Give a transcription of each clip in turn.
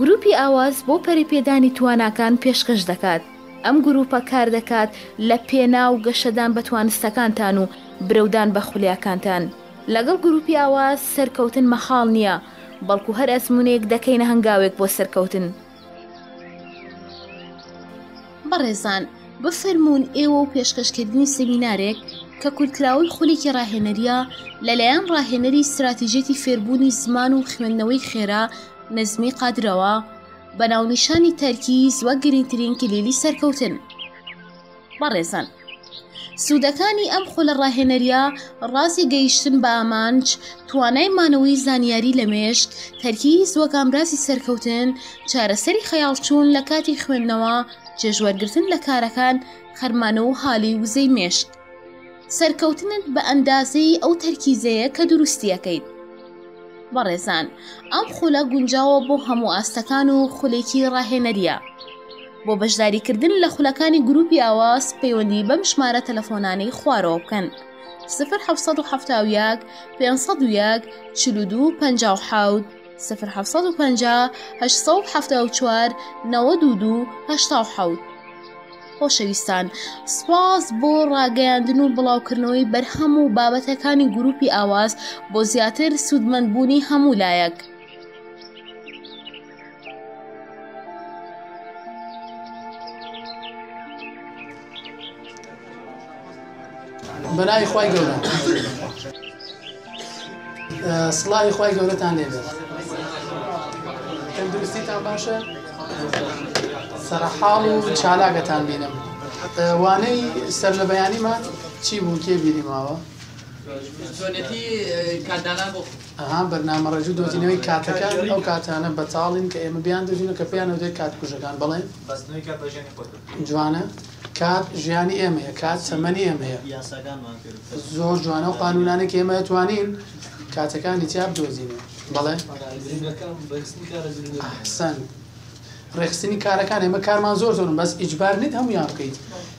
گروپی ئاواز بۆ پەریپێدانی تواناکان پێشکەش دەکات ئەم گروپە کار دەکات لە پێنا و گەشەدان بەتوانستەکانتان و برەودان بە خولیاکانتان لەگەڵ گروپی ئاواز سەرکەوتن مەخاڵ نییە بەڵکو هەر ئەسمونێک دەکەینە هەنگاوێک بۆ سەرکەوتن بەڕێزان بفەرمونون ئێوە و پێشکەشکردنی سەمینارێک کە کورتلاوی خولێکی ڕاهێنەریە لەلایەن ڕاهێنەری استراتیژێتی فێربوونی زمان و خوێندنەوەی خێرا نزمی قادرەوە بە ناونیشانی تەرکیز وە گرنگترین کلیلی سەرکەوتن بەڕێزان سوودەکانی ئەم خۆلە ڕاهێنەریە ڕاستی گەیشتن بە ئامانج توانای مانەوەی زانیاری لە مێشت تەرکیز وەکامراسی سەرکەوتن چارەسەری خەیاڵچوون لە کاتی خوێندنەوە جێژوەرگرتن لە کارەکان خەرمانە و حالی وزەی مێشت سەرکەوتنت بە ئەندازەی ئەو تەرکیزەیە کە دروستیەکەیت بەڕێزان ئەم خولە گونجاوە بۆ هەموو ئاستەکان و خولێکی ڕاهێنەریە بۆ بەشداریکردن لە خولەکانی گروپی ئاواز پەیوەندی بەم ژمارە تەلەفۆنانەی خوارەوە بکەن. سفر 1970 500 42 50 سفر 1950 1970 چوار 92 1970. خۆشەویستان سپاس بۆ ڕاگەیاندن و بڵاوکردنەوەی بەرهەم و بابەتەکانی گروپی ئاواز بۆ زیاتر سوودمەندبوونی هەموو لایەک. بەلای خی گەورە سڵی خی گەورەتان لێبێت تەندروستیتان باشە؟ سەرحاڵ و چالاگەتان بینم وانەی سەر لە بەیانیمان چی بوو کێ بینیماوە ئەها بەرنامە ڕێژوو دۆزینەوەی کاتەکان ئەو کاتانە بەتاڵین کە ئێمە بیان دەژینە کە پێیان دەوێت کات کوژەکان بڵێن جوانە کات ژیانی ئێمەیە کات سەمەنی ئێمەیە زۆر جوانە و قانونانە کە ئێمە توانین کاتەکانی تیاب دۆزینە بڵێ سند. ڕێخستنی کارەکان ئێمە کارمان زۆر زۆرم بەس ئیجبار نیت هەمویان بکەیت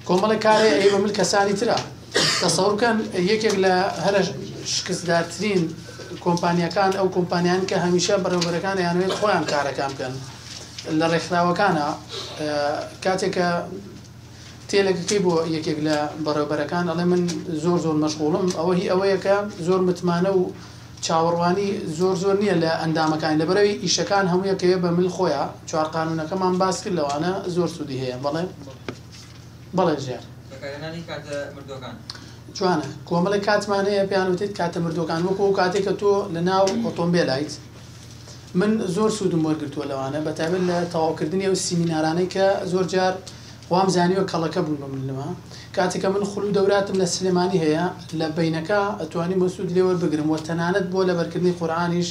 کۆمەڵە کارێ ئێوە من کەسانی ترە دەسەڕکەن یەکێک لە هەرە شکستدارترین کۆمپانیەکان ئەو کۆمپانیان کە هەمیشە بەرەوبەرەکان یانوێت خۆیان کارەکان بکەن لە ڕێکخراوەکانە کاتێکە تێلەکەی بۆ یەکێک لە بەڕێبەرەکان ئەڵێ من زۆر زۆر مەشغوڵم ئەوە هی ئەوەیەکە زۆر متمانە و چاوەڕوانی زۆر زۆر نییە لە ئەندامەکانی لەبەرەوەی ئیشەکان هەموویەکەوێ بە مل خۆیان چوار قانونەکەمان باس کرد لەوانە زۆر سوودی هەیە بەڵێ بەڵێ ژێر جوانە کۆمەڵی کاتمان هەیە پیانوتیت کاتە مردوەکان وەکو کاتێک کە تۆ لە ناو ئۆتۆمبیلایت من زۆر سوودم وەرگتووە لەوانە بەتابێت لە تەواوکردنی ئەو سیمینارانەی کە زۆر جار وام زانیوە کەڵەکە بوون بە منەوە کاتێکە من خلو دەوراتم لە سلێمانی هەیە لە بینەکە ئەتوانی مەسوود لێوە بگرم و تەنانەت بۆ لە بەرکردنی قورآانیش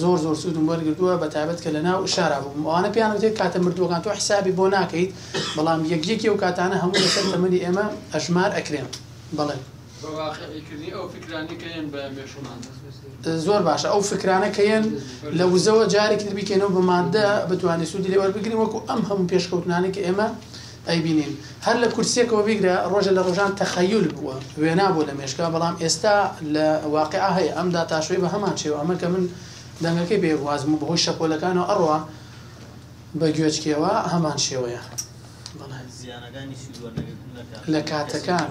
زۆر زۆر سوودم وەرگردووە بە تابەت کە لە ناو شارا بووم ئەوانە پیانوتێت کاتە مردوەکان تۆ حسابی بۆ ناکەیت بەڵام یەکیەکی و کاتانە هەموو لەسەر تەمەنی ئێمە ئەژمار ئەکرێن بڵێ زۆر باشە ئەو فکرانەکەیەن لە وزەوە جارێک بکەینەوە بە مادە بتوانانی سوودی لێوەربگرین وەکو ئەم هەموو پێشکەوتنانێک ئێمە ئەی بینین هەر لە کورسێکەوە بیگرە ڕۆژە لە ڕۆژان تەخەیول بووە وێنا بوو لە مێشکا بەڵام ئێستا لە واقعا هەیە ئەمدا تاشوی بە هەمان چێوە ئەمە کە من دەنگەکەی بێوازم و بەهۆی شەپۆلەکانەوە ئەڕوا بە گوێچکەوە هەمان شێوەیە لە کاتەکان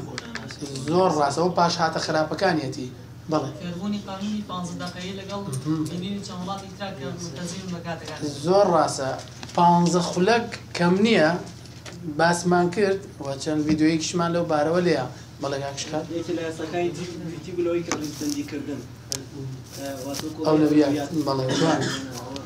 زۆر ڕاستەوە پاش هاتە خراپەکانیەتی زۆر ڕاستە پ خولەک کەم نییە باسمان کرد و چەند یددیوەیەکیشمان لەو بارەوە لەیە بەڵگاکشکات ئەو لە بەڵێ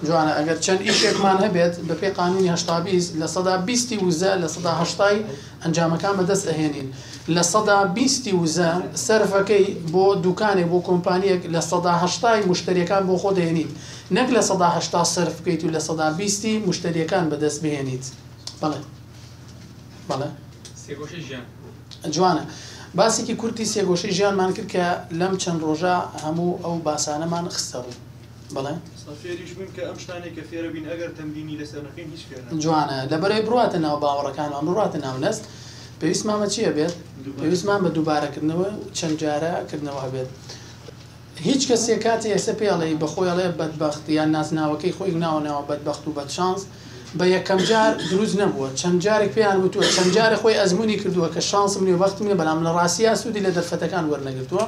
جوانە ئەگەر چەند ئیشێکمان هەبێت بە پێی قانونی هشتابیز لە سەدا بیستی وزە لە سەدا هەشتای ئەنجامەکان بەدەست ئەهێنین لە سەدا بیستی وزە سەرفەکەی بۆ دوکانێک بۆ کۆمپانیەک لە سەدا هەشتای مشتریەکان بۆ خۆ دێنیت نەک لە سەدا هەشتا سرف بکەیت و لە سەدا بیستی مشتریەکان بەدەست بهێنیت بەڵێت بەڵێ جوانە باسێکی کورتی سێگۆشەی ژیانمان کرد کە لەم چەند ڕۆژە هەموو ئەو باسانەمان خستە ڕوو بڵێ جوانە لەبەرەی بڕاتە ناو باوەڕەکانمان بڕاتە ناو نست پێویستمانە چییە بێت پێویستمان بە دووبارەکردنەوە چەند جارەکردنەوە بێت. هیچ کەسێک کاتی ئێستا پێڵێ بەخۆیڵێ بەدبخت یان نازناوەکەی خۆی ناوەناەوە بەدبخت و بەدشانس بە یەکەم جار دروست نەبووە چەند جارێک پێیان وتووە چەند جارێک خۆی ئەزمموی کردووە کە شانسم نیە وەختم نیە بەلام لە ڕاستیا سوودی لە دەرفەتەکان وەرنەگرتووە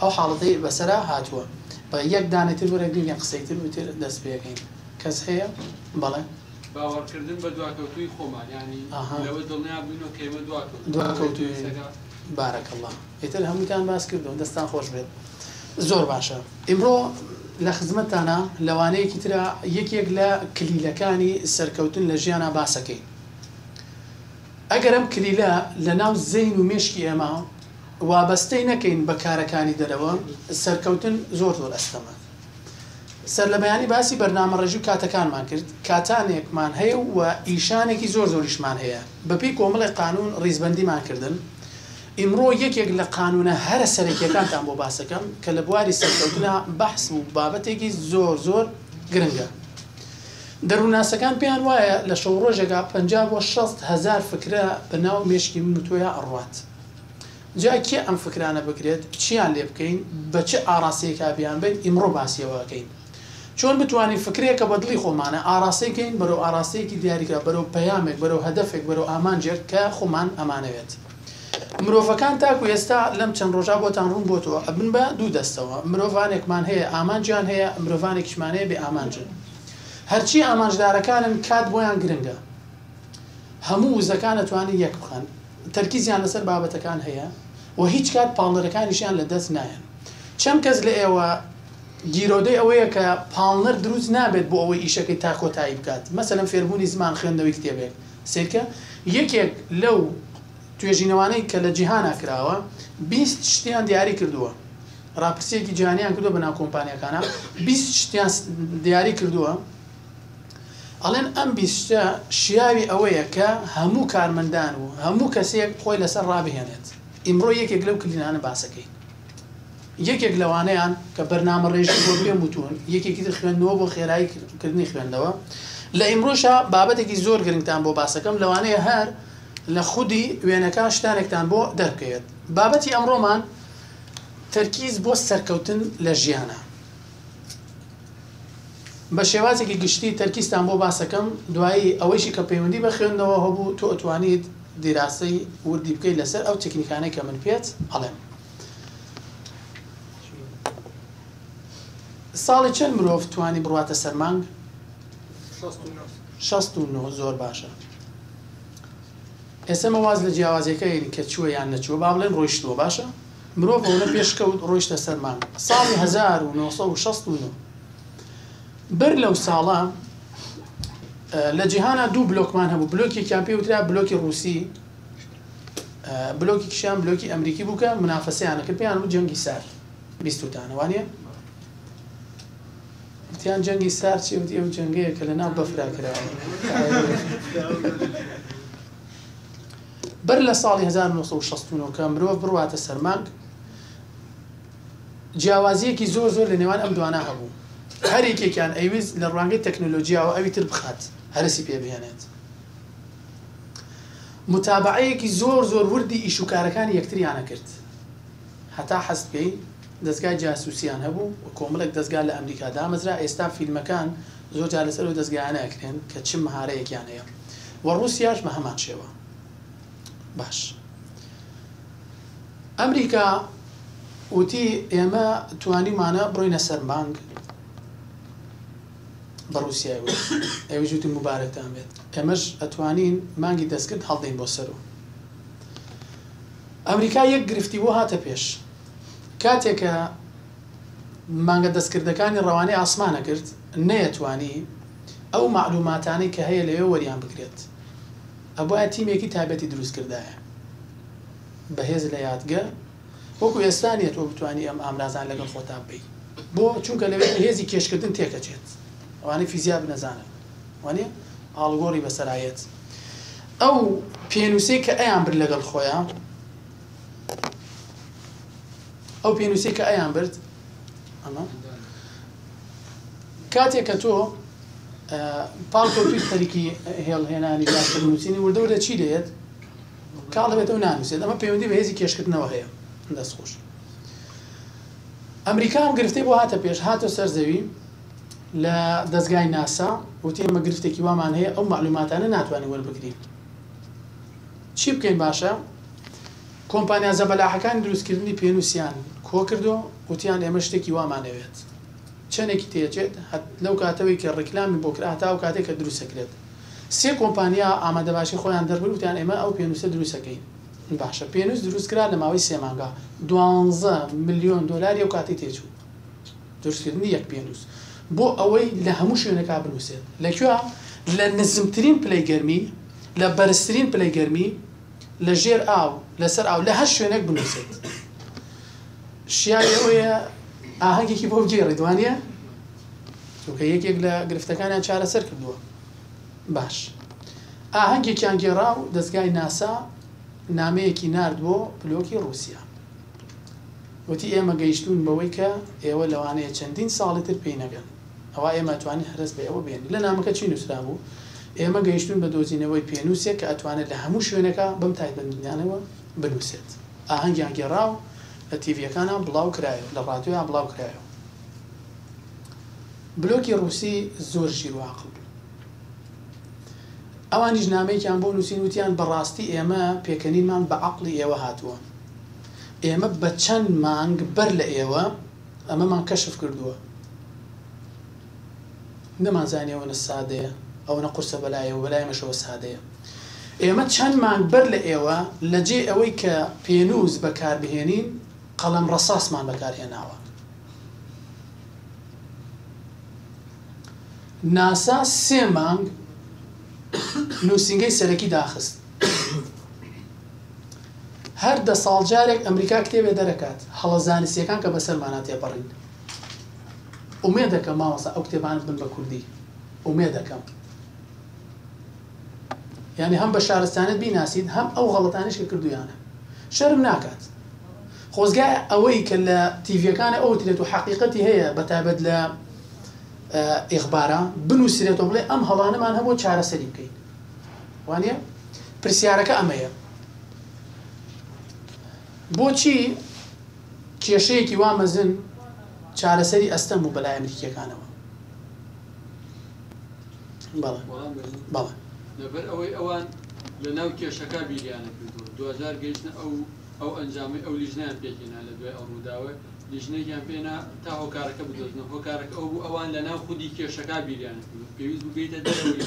ئەو حاڵەتی بەسرا هاتووە بە یەک دانێتتر وەرەگرین یە قسەیتر وتر دەست پێەکەین کەس هەیە بەڵێ باوەڕکردن بە دواکەوتوی خۆمان ینی لەوە دڵنیا بووینەوە کەمە دواکەوتوی بارەکەڵە ئیتر هەمووتان باس کردو دەستان خۆش بێت زۆر باشە ئیمڕۆ لە خزمەتانە لەوانەیەکی ترا یەکێک لە کلیلەکانی سەرکەوتن لە ژیانە باسەکەی ئەگەر ئەم کلیلە لە ناو زین و مشکی ئێمە وابەستەی نەکەین بە کارەکانی دەرەوە سەرکەوتن زۆر زۆر ئەستەمە سەر لە بەیانی باسی بەرنامە ڕێژی و کاتەکانمان کرد کاتانێکمان هەیە و ئیشانێکی زۆر زۆریشمان هەیە بەپی کۆمەڵی قانون ڕیزبندیمان کردنن ئیمڕۆ یەکێک لە قانونە هەرە سەرەکیەکانتان بۆ باسەکەم کە لە بواری سەرکەوتنا بەحس و بابەتێکی زۆر زۆر گرنگە. دەروناسەکان پێیان وایە لە شەو ڕۆژێکا پ بۆ 6 هزار فکرە بەناو مێشکی منوتۆیە ئەڕات. جای کێ ئەم فکرانە بکرێت چیان لێ بکەین بە چه ئاراسەیەکا بیان بین ئیمڕۆ باسیەوەکەین. چۆن بتوانین فکرێکە بەدلی خۆمانە ئاراسەیەکەین بەرەو ئاراسەیەکی دیاریکە بەرەو پەیامێک بەرەو هەدفێک بەرەو ئامانجێک کە خۆمان ئەمانەوێت. مرۆڤەکان تاکو ئێستا لەم چەند ڕۆژا بۆتان ڕوون بۆتەوە ئەبن بە دوو دەستەوە مرۆڤانێکمان هەیە ئامانجیان هەیە مرۆڤانێکیشمانەیە بێ ئامانجن هەرچی ئامانجدارەکانن کات بۆیان گرنگە هەموو وزەکان ئەتوانین یەک بخەن تەرکیزیان لەسەر بابەتەکان هەیە و هیچ کات پاڵنەرەکانیشیان لە دەست نایەن چەند کەس لە ئێوە گیرۆدەی ئەوەیە کە پاڵنەر دروست نابێت بۆ ئەوەی ئیشەکەی تاکۆتایی بکات مەسەلەن فێربوونی زمان خوێندەوەی کتێبێک سێکە یەکێک لەو توێژینەوانەی کە لە جیهانا کراوە بیست شتیان دیاری کردووە راپرسێکی جیهانیان کردو بەنا کۆمپانیەکانە بیست شتیان دیاری کردووە ئەڵێن ئەم بیستە شیاوی ئەوەیە کە هەموو کارمەندان و هەموو کەسێک خۆی لەسەر ڕابهێنێت ئیمڕۆ یەکێک لەو کلینانە باسەکەی یەکێک لەوانەیان کە بەرنامە ڕێژی بۆ پێم وتون یەکێکی تر خوێندنەوە بۆ خێراییکردنی خوێندەوە لە ئیمڕۆشە بابەتێکی زۆر گرنگتان بۆ باسەکەم لەوانەیە هەر لە خودی وێنەکان شتانێکتان بۆ دەرکەوێت بابەتی ئەمڕۆمان تەرکیز بۆ سەرکەوتن لە ژیانە بە شێوازێکی گشتی تەرکیستان بۆ باسەکەم دوایی ئەوەیشی کە پەیوەندی بە خوێندنەوە هەبوو تۆ ئەتوانیت دیراسی وردی بکەیت لەسەر ئەو تکنیکانەی کە من پێت ئەڵێم ساڵی چەند مرۆڤ توانی بڕواتە سەرمانگ؟ 69 زۆر باشە. ئێستا مەواز لە جیاوازەکەین کە چووە یان نەچوە با بڵێن ڕۆیشتوە باشە مرۆڤ لە پێشکەوت ڕۆیشتە سەرمان ساڵی 1960 بەر لەو ساڵە لە جیهانە دوو بلۆکمان هەبوو بلۆکی کاپی وترا بلۆکی رووسی بلۆکی کشیان بلۆکی ئەمریکی بووکە منافەسەیانەکە پێیان و جەنگی سار بیستوتانەوانە وتیان جەنگی سار چی وتی ئەو جەنگەیە کە لە ناو بەفراکراوە بەر لە ساڵی 1960 کە مرۆڤ بڕواتە سەرمانک جیاوازیەکی زۆر زۆر لە نێوان ئەم دوانە هەبوو هەرێکێکیان ئەویز لە ڕوانگەی تەکنۆلۆژیاوە ئەوی تر بخات هەرسی پێبیێنێت متابعەیەکی زۆر زۆر وردی ئیشوکارەکانی یەکتریانە کرد هەتا حەست پێی دەستگای جاسووسیان هەبوو و کۆمەڵک دەستگا لە ئەمریکا دامەزرا ئێستا فیلمەکان زۆر جارەسەر و دەستگایانەکرێن کە چ مهارەیەکیان هەیە وە ڕوسیاش بە هەمان شێوە باش ئەمریکا وتی ئێمە توانیمانە بڕۆینە سەر بانک بە رووسیا ئێوەش وتی مبارەتان بێت ئێمەش ئەتوانین مانگی دەستکرد هەڵدەین بۆ سەر و ئەمریکا یەک گرفتی بۆ هاتە پێش کاتێکە مانگە دەستکردەکانی ڕەوانەی ئاسمانە کرد نەیەتوانی ئەو معلوماتانی کە هەیە لەوێ وەریان بگرێت ئەبە تیمێکی تابەتی دروستکردایە بەهێز لە یادگە وەکو ئێستانێت تۆ بتانی ئەم ئامرازان لەگەڵ خۆتان بی بۆ چونکە لەوێت هێزی کێشکردن تێکەچێت ئەوانەی فیزیا بنەزانن وانێ ئاڵگۆری بەسەرایەت ئەو پێنووسێک کە ئەیان بر لەگەڵ خۆیان ئەو پێنووسێک کە ئەیان برد ئەمە کاتێک کە تۆ پاڵکۆ توی خەریکی هێڵهێنانی یاکردنووسینی وردەورە چی دێت کاڵ دەبێت ئەو نانووسێت ئەمە پەیوەندی بە هێزی کێشکردنەوە هەیە دەستخۆش ئەمریکا هم گرفتی بۆ هاتە پێش هاتۆ سەر زەوی لە دەستگای ناسا وتی ئەمە گرفتێکی وامان هەیە ئەو معلوماتانە ناتوانین وەربگرین چی بکەین باشە کۆمپانیا زەبەلاحەکان دروستکردنی پێنووسیان کۆ کردو وتیان ئێمە شتێکی وامانەوێت چەندێکی تێچێت لەو کاتەوەی کە ڕکلامی بۆکراتا و کاتێک کە دروستەکرێت سێ کۆمپانیا ئامادە باشی خۆیان دەربوتیان ئێمە ئەو پێنووسە دروستەکەین باشە پێنووس دروستکرا لە ماوەی سێمانگا دوانزە میلیۆن دلاری و کاتی تێچوو دروستکردنی یەک پێنووس بۆ ئەوەی لە هەموو شوێنەکە بنووسێت لەکوێ لە نزمترین پلەی گەرمی لە بەرزترین پلەی گەرمی لە ژێر ئاو لەسەر ئاو لە هەر شوێنێک بنووسێت شیای ئەوەیە ئاهەنگێکی بۆ بجێ ڕێدوانە چونکە یەکێک لە گرفتەکانیان چارەسەر کردووە باش ئاهەنگێکیان گێڕا و دەستگای ناسا نامەیەکی نرد بۆ پلۆکی رووسیا وتی ئێمە گەیشتون بەوەی کە ئێوە لەوانەیە چەندین ساڵی تر پێی نەگەن ئەوە ئێمەتوانین هەرس بە ئەوە بێن لە نامەکە چی نووسرا بوو ئێمە گەیشتون بە دۆزینەوەی پێنووسێک کە ئەتوانێت لە هەموو شوێنەکە بم تایبندیانەوە بنووسێت ئاهەنگیان گێڕا و لە تیڤەکانان بڵاو کرایە لە ڕاتویان بڵاو کرایەوە بلۆکی ڕوسی زۆر شیرواقل ئەوانی ژنامەیەکیان بۆ نووسین وتیان بەڕاستی ئێمە پێکەنیمان بە عقلی ئێوە هاتووە ئێمە بە چەند مانگ بەر لە ئێوە ئەمەمان کەشف کردووە نەمانزانیەوەە سادەیە ئەوە قورسە بەلایەوە بەلایمەشەوە سادەیە ئێمە چەند مانگ بەر لە ئێوە لەجێ ئەوەی کە پێنووز بەکاربهێنین قەڵم ڕەساسمان بەکارهێناوە ناسا سێ مانگ نووسنگەی سەرەکی داخست هەر دە ساڵجارێک ئەمریکا کتێبێ دەرەکات هەڵە زانستیەکان کە بەسەرمانە تێپەڕین ئومێ دەکەم ماوەسا ئەو کتێبانت بن بە کوردی ئومێ دەکەم یعنی هەم بە شارستانت بیناسیید هەم ئەو غەڵەتانش کە کردویانە شەرم ناکات خۆزگا ئەوەی کە لە تیڤەکانە ئەو ترێت و حقیقەتی هەیە بەتابەت لە ئیخبارە بنووسێتەوە بڵێ ئەم هەڵانەمان هەبوو چارەسەری بکەین وانە پرسیارەکە ئەمەیە بۆچی کێشەیەکی وامەزن چارەسەری ئەستەم و بەلای ئەمریکیەکانەوە بەڵێ بەڵێ لەبەر ئەوەی ئەوان لە ناو کێشەکە بیریانە کردو 2000 گەیشتە ئەو ئەو ئەنجامی ئەو لیژنیان پێکینا لە دوێ ئەڕووداوە لیژنێکیان پێنا تا هۆکارەکە بدۆزن هۆکارەکە ئەو بوو ئەوان لە ناو خودی کێشەکە بیریان پێویست بگەیتە دەرەوەی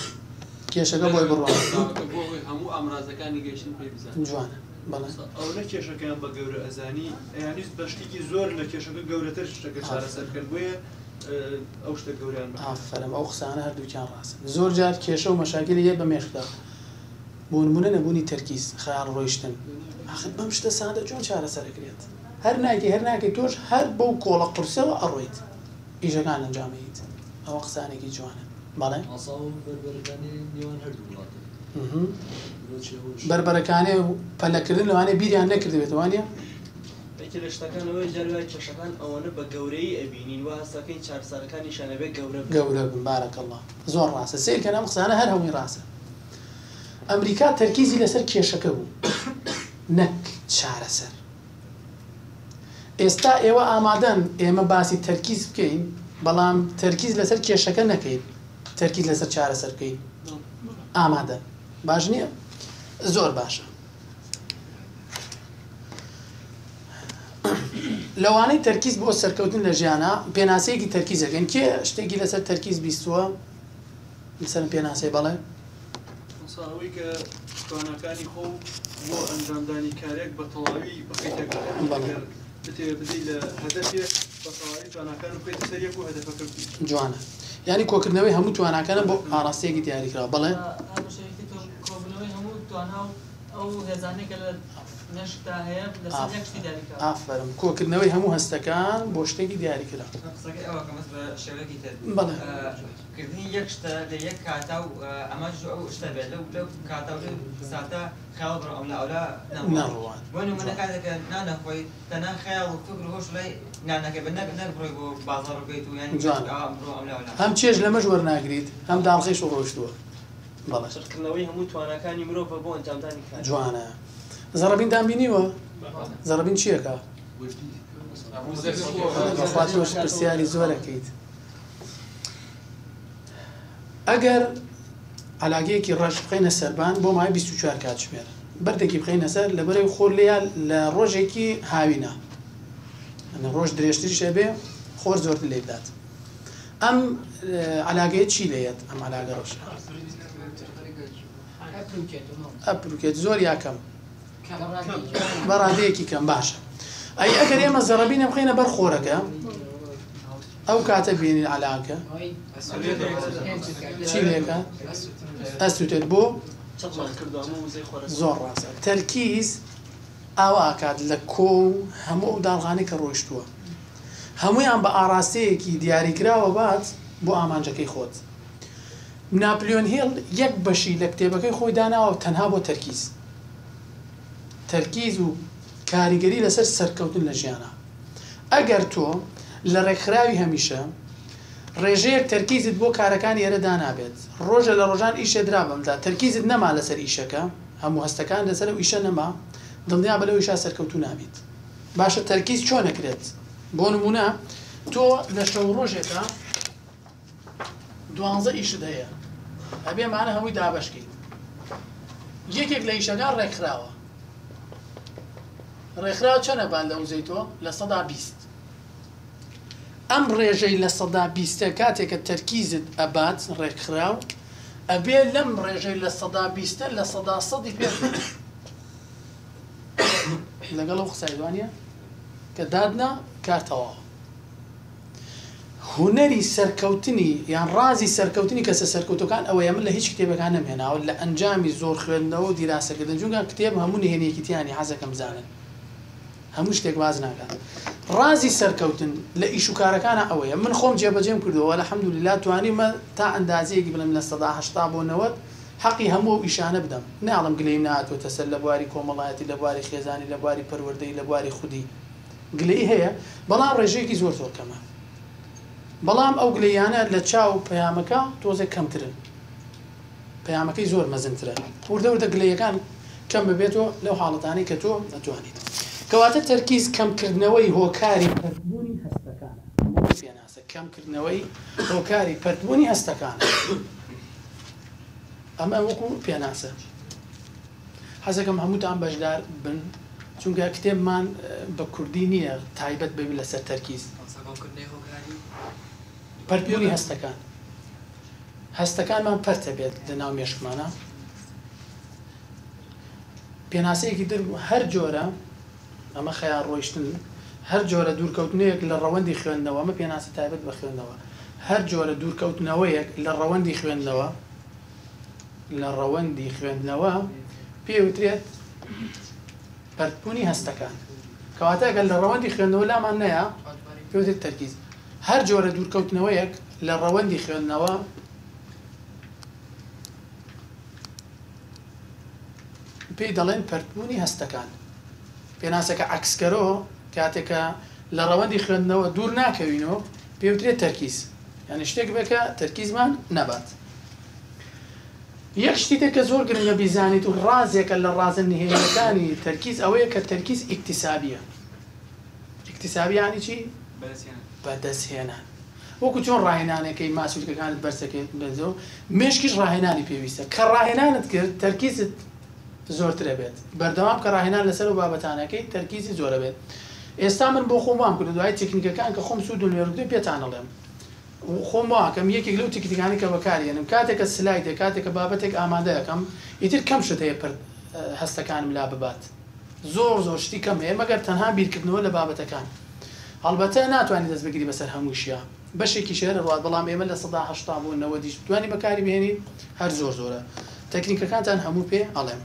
کێشەکە بۆی بڕوان هەموو ئامرازەکانی گەیشتن پێ بزان جوانە ئەوە کێشەکەیان بە گەورە ئەزانی ئەیانیست بەشتێکی زۆر لە کێشەکە گەورەتر شتەکە چارەسەرکرد بووە ئەو شتە گەوریان ئافرەرم ئەو قسانە هەردووکیان ڕاستن زۆر جار کێشە و مەشاگیری هەیە بە مێشدا بۆ نمونە نەبوونی تەرکیز خەیاڵ ڕۆیشتن ئاخر بەم شتە سادە چۆن چارەسەرکرێت هەر ناکی هەر ناکەی تۆش هەر بەو کۆڵە قورسەوە ئەڕۆیت ئیژەکان ئەنجامەیت ئەوە قسانێکی جوانە بەڵێ بربەرەکانی پەلەکردن لەوانێ بیریان نەکردوێت وانە شتەکانەوە جاروا کێشەکان ئەوەنە بە گەورەی ئەبینین و هەستەکەی چارسەرەکانی شانەبێ گەورە گەورە بارەکەڵ زۆر ڕاستە سیرکە نام قسانە هەر هەمووی ڕاستە ئەمریکا تەرکیزی لەسەر کێشەکە بوو نەک چارەسەر ئێستا ئێوە ئامادەن ئێمە باسی تەرکیز بکەین بەڵام تەرکیز لەسەر کێشەکە نەکەین تەرکیز لەسەر چارەسەر بکەین ئامادە باش نییە زۆر باشە لەوانەی تەرکیز بۆ سەرکەوتن لە ژیانە پێناسەیەکی تەرکیزەکەن کێ شتێکی لەسەر تەرکیز بیستووە لەسەر پێناسەی بەڵێ ئەساوی کە توانەکانی خۆ بۆ ئەنجامدانی کارێک بە تەواوی بەقیتەکەر بتێ بدەی لە هەدەفێک جوانە ینی کۆکردنەوەی هەموو توانەکانە بۆ ئاراستەیەکی دیاریکرا بڵێ ئافرم کۆکردنەوەی هەموو هەستەکان بۆ شتێکی دیاریکرا بەڵێکردنی یەک شتە لە یەک کاتا و ئەمەش ئەو شتە بێت لەو لەو کاتا و ساتە خیاڵ بڕ ئەم لەولا ناڕوان بۆ نمونە کاتەکە نانەخۆی تەنا خیاڵ و فکر هۆش لای نانەکە بە نەک نەک بڕۆی بۆ بازار بێت و هەم چێژ لەمەش وەرناگریت هەم داڵخیش ڕۆشتووە بەڵێ کردنەوەی هەموو توانەکانی مرۆڤ بۆ ئەنجامدانی جوانە. زەڕبین دابینیوە زەڕبین چیەکە بەخواتۆش پرسیاری زۆرەکەیت ئەگەر علاگەیەکی ڕەش بخینە سەربان بۆ مای 24 کاتژمێر بردێکی بخینە سەر لە بەرەی خۆر لە لە ڕۆژێکی هاوینە ڕۆژ درێژتر شەبێ خۆر زۆر لێ بدات ئەم علاگەیە چی لێت ئەم علاگە ڕۆژ ئەپکێت زۆر یاکەم بە ڕادەیەکی کەم باشە ئەی ئەگەر ئێمە زەرەبینە بخینە بەر خۆرەکە ئەو کاتە بینین علاکە چیلێکە ئەسووتێت بۆ زۆر ڕاستە تەرکیز ئاوا ئاکات لە کۆ هەموو ئەو داڵغانی کە ڕۆیشتووە هەمویان بە ئاراستەیەکی دیاریکراوە بات بۆ ئامانجەکەی خۆت ناپلیۆن هێڵ یەک بەشی لە کتێبەکەی خۆی داناوە تەنها بۆ تەرکیز تەرکیز و کاریگەری لەسەر سەرکەوتن لە ژیانە ئەگەر تۆ لە ڕێکخراوی هەمیشە ڕێژەیەک تەرکیزت بۆ کارەکانی ئێرەدا نابێت ڕۆژە لە ڕۆژان ئیشە درابمدا تەرکیزت نەما لەسەر ئیشەکە هەموو هەستەکان لەسەر ئیشە نەما دڵنیا بەلەو ئیشا سەرکەوتو نابیت باشە تەرکیز چۆن نەکرێت بۆ نمونە تۆ لە شەو ڕۆژێکە دوانزە ئیشت هەیە ئەبێ مانە هەمووی دابشکیت یەکێک لە ئیشەکان ڕێکخراوە ڕێکخرا چەنە بان لە وزەیتەوە لە سەدا بیست ئەم ڕێژەی لە سەدا بیستە کاتێکە تەرکیزت ئەبات ڕێکخراو ئەبێ لەم ڕێژەی لە سەدا بیستە لە سەدا سەدی پێ لەگەڵ ئەو قسایوانە کە دادنا کارتەوە هوەری سەرکەوتنی یان ڕازی سەرکەوتنی کەسە سەرکەوتەکان ئەوەیە من لە هیچ کتێبەکان نەمێناوە لە ئەنجامی زۆر خوێندنەوە دیراسەکردن جوگان کتێب هەموو هێنێکیتیانی حەزەکەم زانن هەموو شتێک باز ناکات ڕازی سەرکەوتن لە ئیش و کارەکانە ئەوەیە من خۆم جێبەجێم کردەوە لە حەمدوللا توانیمە تا ئەندازەیەکی بڵم لە سەداهشتا بۆ نەوەت حەقی هەموو ئیشانە بدەم ناڵم گلەی ناتوەتە سەر لە بواری کۆمەڵایەتی لە بواری خێزانی لە بواری پەروەردەی لە بواری خودی گلەی هەیە بەڵام ڕێژەیەکی زۆر زۆرکەمە بەڵام ئەو گلەیانە لە چاو پەیامەکە تۆزێک کەمترن پەیامەکەی زۆر مەزنترە وردەوردە گلەیەکان کەم ببێتەوە لەو حاڵەتانی کە تۆ نەتوانیت. کەواتە تەرکیز کەمکردنەوەی هۆکاری پەربوونی هەستەکانە پێناسە کەمکردنەوەی هۆکاری پەربوونی هەستەکانە ئەمە وەکو پێناسە حەزەکەم هەمووتان بەشدار بن چونکە کتێبمان بە کوردی نییە تایبەت ببی لەسەر تەرکیز پەرپیۆنی هەستەکان هەستەکانمان پەرتە بێت لە ناو مێشکمانە پێناسەیەکی در هەر جۆرە ئەمە خەیان ڕۆیشتن هەر جۆرە دوورکەوتنەیەک لە ڕەوەندی خوێندنەوە ئەمە پێناسە تایبەت بە خوێندنەوە هەر جۆرە دوورکەوتنەوەیەک لە ڕەوەندی خوێندنەوە لە ڕەوەندی خوێندنەوە پێوترێت پەرتبوونی هەستەکان کەواتەگەل لە ڕەوەندی خوێندنەوە لامان نەیە پێوتێت تەرکیز هەر جۆرە دوورکەوتنەوەیەک لە ڕەوەندی خوێندنەوە پێی دەڵێن پەرتبوونی هەستەکان پێناسەکە عکسکەرەوە کاتێکە لە ڕەوەندی خوێندنەوە دوور ناکەوینەوە پێوترێت تەرکیز یعنی شتێک بکە تەرکیزمان نەبات یەک شتی تێککە زۆر گرنگە بیزانیت و ڕازێکە لە ڕازە نهێنەکانی تەرکیز ئەوەیە کە تەرکیز ئیکتیسابیە ئیکتیسابیانی چی بەدەستهێنان وەکو چۆن ڕاهێنانەکەی ماسوولەکانت بەرسەکەی بنزەوە مشکیش ڕاهێنانی پێویستە کە ڕاهێنانت کرد تەرکیزت زۆرترە بێت بەردەوام کە ڕاهێنان لەسەر و بابەتانەکەی تەرکیزی زۆرە بێت ئێستا من بۆ خۆمام کرد دوای تکنیکەکان کە خۆم سوود لێرکردو پێتانەڵێم خۆم واکەم یەکێک لەو تکنیکانی کە بەکارێنم کاتێکە سلای دێ کاتێکە بابەتێک ئامادەەکەم ئیتر کەم شت هەیە پر هەستەکانم لا ببات زۆر زۆر شتی کەم هەیە مەگەر تەنها بیرکردنەوە لە بابەتەکان هەڵبەتە ناتوانانی دەست بگیری بەسەر هەمووشیە بەشێکی شێر ڕات بەڵام ئێمە لە سەدا هەشتا بوون نەوە دیش بتوانانی بەکاری بهێنی هەر زۆر زۆرە تەکنیکەکانتان هەموو پێ ئەڵێم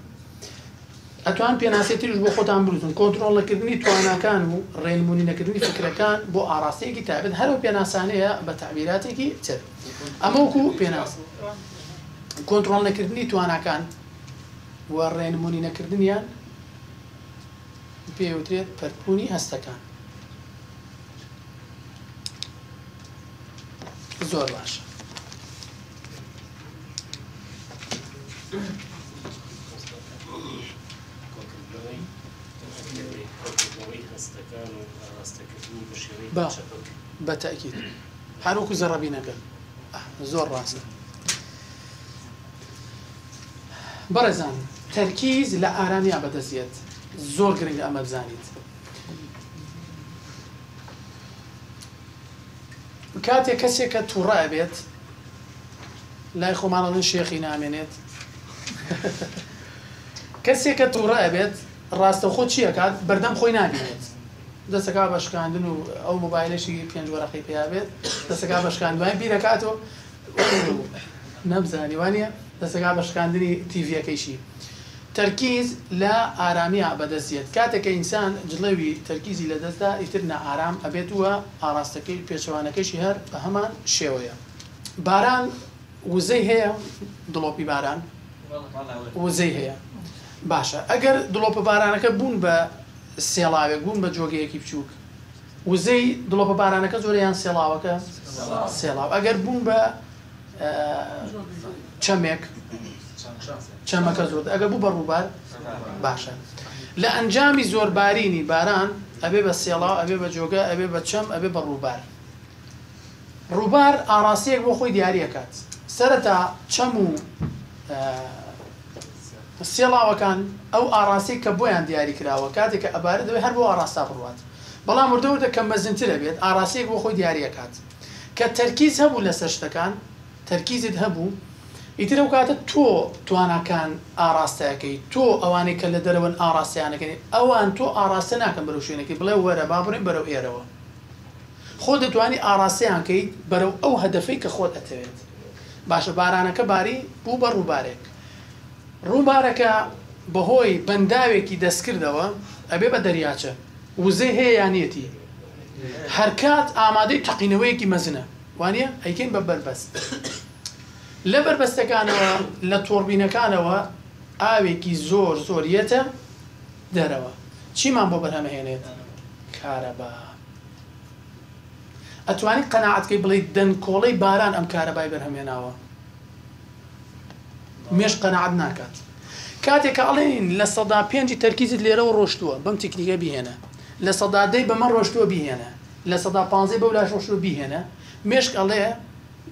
ئەتوان پێناسێتیش بۆ خۆتان بروزن کۆنتترۆڵەکردنی توانەکان و ڕێنمونینەکردنی فکرەکان بۆ ئاراستەیەکی تابێت هەرو پێناسانەیە بە تعبیراتێکی چر ئەمەوەکو پێناس کۆنتترۆل نەکردنی توانەکان وە ڕێنمونی نەکردنیان پێوترێت پەرپوونی هەستەکان زۆر باشە. بە تاکیید هەروکو زەڕبینەکە زۆر ڕاستە بەڕێزان تەرکیز لە ئارامیا بەدەستێت زۆر گرنگ ئەمە بزانیت کاتێک کەسێک کە تووڕای بێت لای خۆمانڵن شێخی نامێنێت کەسێک کە تووڕای بێت ڕاستە خۆ چیەکات بەردەم خۆی نامێنێت دەستەکە بەشکاندن و ئەو مۆبایلەشی پێنج وەرەقی پێیا بێت دەستەکە بەشکاندوای بیرەکاتەوە نەمزانیوانە دەستەکە بەشکاندنی تیڤەکەیشی تەرکیز لە ئارامیا بەدەستێت کاتێککە ئینسان جڵەوی تەرکیزی لەدەستدا ئیتر نە ئارام ئەبێت وە ئاراستەکەی پێچوانەکەشی هەر بە هەمان شێوەیە باران وزەی هەیە دڵۆپی باران وزەی هەیە باشە ئەگەر دڵۆپە بارانەکە بوون بە سێڵاوێک بوون بە جۆگەیەکی بچووک وزەی دڵۆپە بارانەکە زۆریان سێڵاوەکە سێڵاو ئەگەر بوون بە چەمێک چەمەکە زۆر ئەگە بوو بە ڕووبار باشە لە ئەنجامی زۆربارینی باران ئەبێ بە سێڵاو ئەبێ بە جۆگە ئەبێ بە چەم ئەبێ بە ڕووبار ڕووبار ئاراسەیەک بۆ خۆی دیارەکات سرەتا چەم و سێڵاوەکان ئەو ئاراسی کە بۆیان دیاری کراوە کاتێک کە ئەبارە دەوێت هەر بۆ ئاراستا بڕوات بەڵام وردەوردە کەم بەزنترە بێت ئاراسەیەک بۆ خۆی دیارەکات کە تەرکیز هەبوو لەسەر شتەکان تەرکیزت هەبوو ئیتر ئەو کاتە تۆ توانەکان ئاراستەکەی تۆ ئەوانەی کە لە دەرەوەن ئاراسیانەکەی ئەوان تۆ ئاراستە ناکەم بەرەو شوێنەکەی بڵێ وەرە بابڕین بەرەو ئێرەوە خۆ دەتوانانی ئاراسەیانکەیت بەرەو ئەو هەدەفەی کە خۆت ئەتەوێت باشە بارانەکە باری بوو بە ڕووبارێک ڕووبارەکە بەهۆی بەنداوێکی دەستکردەوە ئەبێ بە دەریاچە وزێ هەیەیانەتی هەرکات ئامادەی تەقینەوەیەکی مەزنە وانە ئەیکەین بە بەربەست لە بربەستەکانەوە لە تۆربینەکانەوە ئاوێکی زۆر زۆریەتە دەرەوە چیمان بۆ بەرهەمەهێنێت کارەبا ئەتوانیت قەنەعاتکەی بڵێ دەنکۆڵی باران ئەم کارەبای بەرهەمێناوە مێش قەنەعات ناکات کاتێک ئەڵێن لە سەدا پێنجی تەرکیزت لێرە و ڕۆشتووە بەم تکنیکە بهێنە لە سەدادەی بەمە ڕۆشتووە بهێنە لە سەدا پ بە ولاش ڕۆشتوە بهێنە مێشک ئەڵێ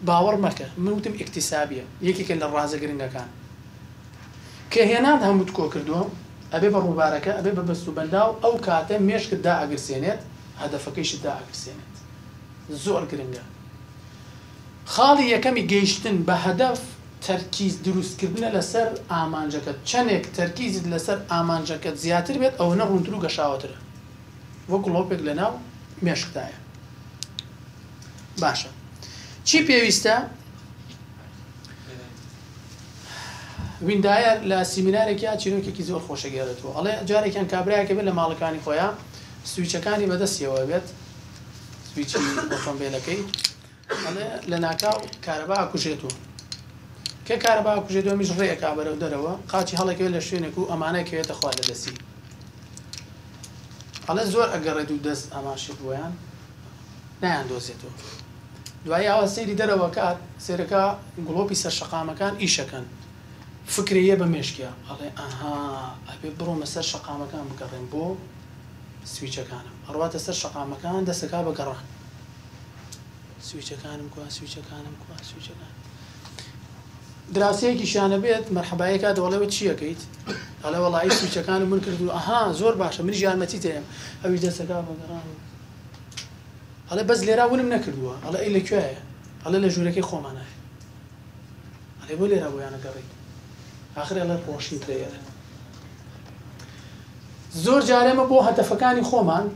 باوەڕ مەکە منوتم ئیکتیسابیە یەکێکە لە ڕازە گرنگەکان کە هێنان هەمووت کۆ کردووە ئەبێ بە ڕووبارەکە ئەبێ بە بەستوبەندا و ئەو کاتە مێشکت دا ئەگرسێنێت هەدەفەکەیشت دا ئەگرسێنێت زۆر گرنگە خاڵی یەکەمی گەیشتن بە هەدەف تەرکیز دروستکردنە لەسەر ئامانجەکەت چەندێک تەرکیزت لەسەر ئامانجەکەت زیاتر بێت ئەو نە ڕونتر و گەشاوترە وە گڵۆپێک لە ناو مێشکدایە باشە چی پێویستە ویندایە لە سیمینارێکی یا چیرۆکێکی زۆر خۆشەگەێتەوە ئەڵێ جارێکیان کابراایەکە بێت لە ماڵەکانی خۆیان سویچەکانی بەدەستیەوە بێت سویچی ئۆتۆمبیلەکەی ئەڵێ لە ناکاو کارەبا کوژێتەوە کە کارە با کوژێ دۆمیش ڕێەکە بەرەو دەرەوە قاچی هەڵێکەوە لە شوێنێک و ئەمانەکەوێتە خوا لە دەسی ئەڵە زۆر ئەگەڕێت و دەست ئەماشی بۆیان نیان دۆزێتەوە دوای ئەوە سێری دەرەوە کات سێرەکە گڵۆپی سەر شەقامەکان ئیشەکەن فکریە بە مێشکە ئەڵێ ئەها ئەبێ بڕۆمە سەر شەقامەکان بگەڕێن بۆ سویچەکانم ئەڕواتە سەر شەقامەکان دەسەکە بەگەڕان سویچەکانم کو سویچەکانم کو سویچەکان دراسەیەکی شانە بێت مەرحبایەکە دەوڵەوە چیەکەیت ئەلە وڵی سوچەکان من کردو ئەها زۆر باشە من ژیانمەتی تێم ئەوی دەسەکە بەگەڕان ئەلە بەس لێرا ونم نەکردووە ئەلە ئەی لەکوێە ئەلە لە ژوورەکەی خۆمانە ئەلێ بۆ لێرا بۆیانەگەڕیت آخر ئەلە ڕۆشین ترێرە زۆر جارێمە بۆ هەتەفەکانی خۆمان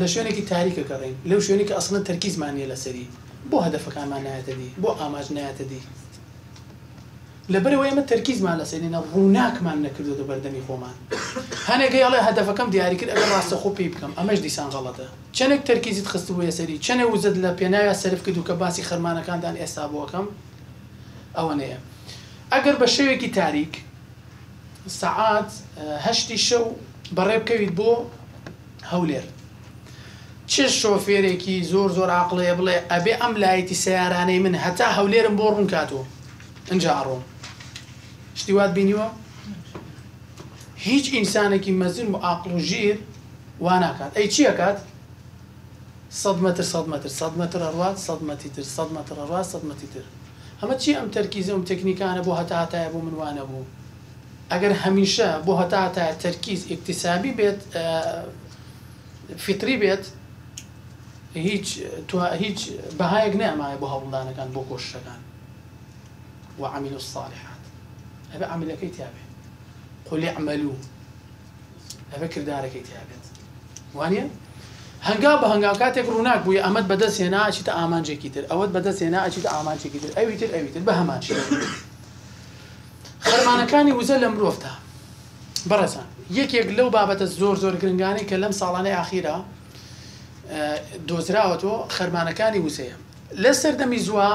لە شوێنێکی تاریکە گەڕین لەو شوێنێکی ئەسڵن تەرکیزمانە لەسەری بۆ هەدەفەکانمان نایەتەدی بۆ ئاماژ نایەتەدی لەبەرەوە ئێمە تەرکیزمان لە سێنێنە ڕووناکمان نەکردو بەردەمی خۆمان هەنێکی ئەڵێ هەدفەکەم دیاری کرد ئەگە ڕاستە خۆ پێی بکەم ئەمەش دیسان غەڵەتە چەندێک تەرکیزیت خست بووە سەری چەنە وزت لە پێناوی سەرف کرد و کە باسی خەرمانەکاندان ئێستا بۆەکەم ئەوەنەیە ئەگەر بە شەوێکی تاریک سەعات هەشتی شەو بەڕێبکەویت بۆ هەولێر چ شۆفێرێکی زۆر زۆر عقلێ بڵێ ئەبێ ئەم لایەتی سیارانەی من هەتا هەولێرم بۆ ڕوون کاتەوە ئەجا ڕۆم شتیوات بینیوە هیچ ئینسانێکی مەزن و ئاقلوژیر واناکات ئەی چیەکات؟ صد متر صد متر صد متر ئەڕات صد مەتیتر صد متر ئەڕات صد مەتیتر ئەمە چی ئەم تەرکیزە و تەکنیکانە بۆ هەتاتایە بۆ منوانە بوو ئەگەر هەمیشە بۆ هەتاتە تەرکیز ئیکتیسابی بێت فیتری بێت هیچ هیچ بەهایەک نامایە بۆ هەوڵدانەکان بۆ کۆشەکان وعمل الصالحات ئەبێ عملەکەی تیاابێت قولی عملو ئەبە کردارەکەی تیاابێت وانە هەنگا بە هەنگا کاتێک ڕووناک بووی ئەمەد بەدەست هێنا ئەچیتە ئامانجێکی تر ئەوەت بەدەست هێنا ئەچیتە ئامانجێکی تر ئەوی تر ئەوی تر بە هەمان خەرمانەکانی وزە لە مرۆڤدا بەڕێزان یەکێک لەو بابەتە زۆر زۆر گرنگانی کە لەم ساڵانەی ئاخیرە دۆزراوەتەوە خەرمانەکانی وسەیە لە سەردەمی زووە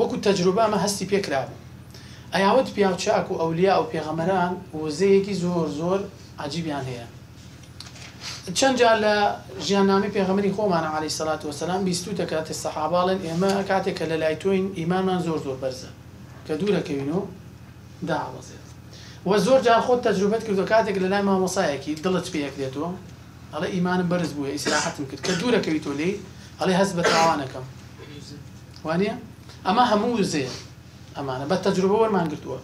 وەکو تەجروبامە هەستی پێکرابوو ئەیاوت پیاوچاک و ئەولیا و پێغەمەران وزەیەکی زۆر زۆر عجیبیان هەیە چەند جار لە ژیاننامی پێغەمەری خۆمانە علی سەلات وسلام بیستو دەکاتێ سەحاباڵن ئێمە کاتێک کە لە لای تۆین ئیمانمان زۆر زۆر بەرزە کە دوورەکەوین و داوەزێت وە زۆر جار خۆت تەجروبەت کردو کاتێک لە لای مامۆسایەکی دڵت پێیەک دێتەوە ئەڵێ ئیمانم بەرز بووە ئیسراحتم کرد کە دوورەکەوی تۆ لێی ئەڵێ هەست بە تاوانەکەم وانە ئەمە هەموو زێت ئەمانە بە تەجروبە وەرمان گرتووە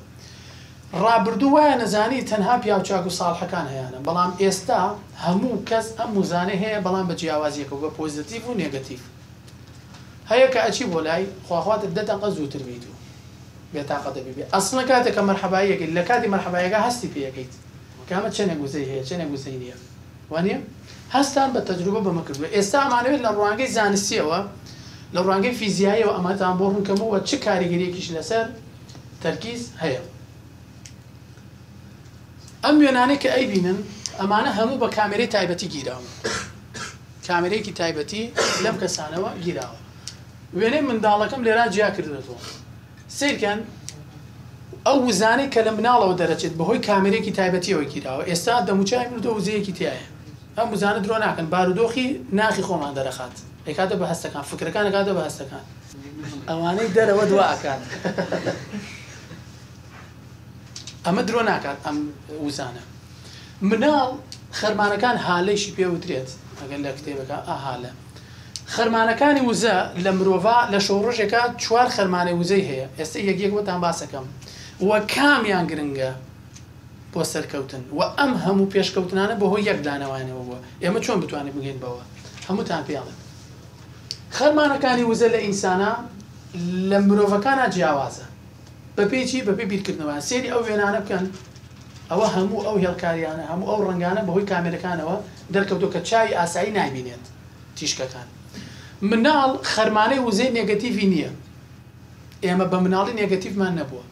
ڕابردوو وایە نەزانی تەنها پیاوچاک و ساڵحەکان هەیەە بەڵام ئێستا هەموو کەس ئەم وزانە هەیە بەڵام بە جیاوازیەکە بە پۆزیتیف و نێگەتیف هەیە کە ئەچی بۆ لای خواخواتت دەتەقە زووتر بیت و بێتاقەتەبی بێ ئەسڵە کاتێکە مەرحەبایەکەی لە کاتی مەرحەبایەکە هەستی پێەکەیت کامە چەنە گوزەی هەیە چەنە گوزەی نییە وانە هەستان بە تەجروبە بەمەکردوە ئێستا ئەمانەوێت لە ڕوانگەی زانستیەوە لە ڕوانگەی فیزیایەوە ئەمەتان بۆ ڕوونکەمەوە چه کاریگەریەکیش لەسەر تەرکیز هەیە ئەم وێنانە کە ئەیبینن ئەمانە هەموو بە کامێرەی تایبەتی گیراون کامێرەیەکی تایبەتی لەم کەسانەوە گیراوە وێنەی منداڵەکەم لێرا جیا کردێتەوە سیرکەن ئەو وزانەی کە لە مناڵەوە دەرەچێت بەهۆی کامێرەیەکی تایبەتیەوە گیراوە ئێستا دەموچای مردۆ وزەیەکی تایە ئەم وزانە درۆ ناکەن بارودۆخی ناخی خۆمان دەرەخات ئەکاتە بە هەستەکان فکرەکان ئەکاتە بە هەستەکان ئەوانەی دەرەوە دواکات ئەمە درۆ ناکات ئەم وزانە مناڵ خەرمانەکان هالەیشی پێوترێت ئەگەن لە کتێبەکە ئاهالە خەرمانەکانی وزە لە مرۆڤ لە شۆڕژێکە چوار خەرمانەی وزەی هەیە ئێستا یەکیەک وەتان باسەکەم وە کامیان گرنگە بۆ سەرکەوتن و ئەم هەموو پێشکەوتنانە بەهۆی یەکدانەوانەوە بووە ئێمە چۆن بتوانین بگەین بەوە هەمووتان پیاڵێت خەرمانەکانی وزە لە ئینسانە لە مرۆڤەکانە جیاوازە بە پێچی بەپی بیرکردنەوە سێری ئەو وێنانە بکەن ئەوە هەموو ئەو هێڵکاریانە هەموو ئەو ڕنگانە بەهۆی کامێرەکانەوە دەرکەوتۆ کە چاوی ئاسایی نامینێت تیشکەکان مناڵ خەرمانەی وزەی نێگەتیڤی نییە ئێمە بە مناڵی نێگەتیڤمان نەبووە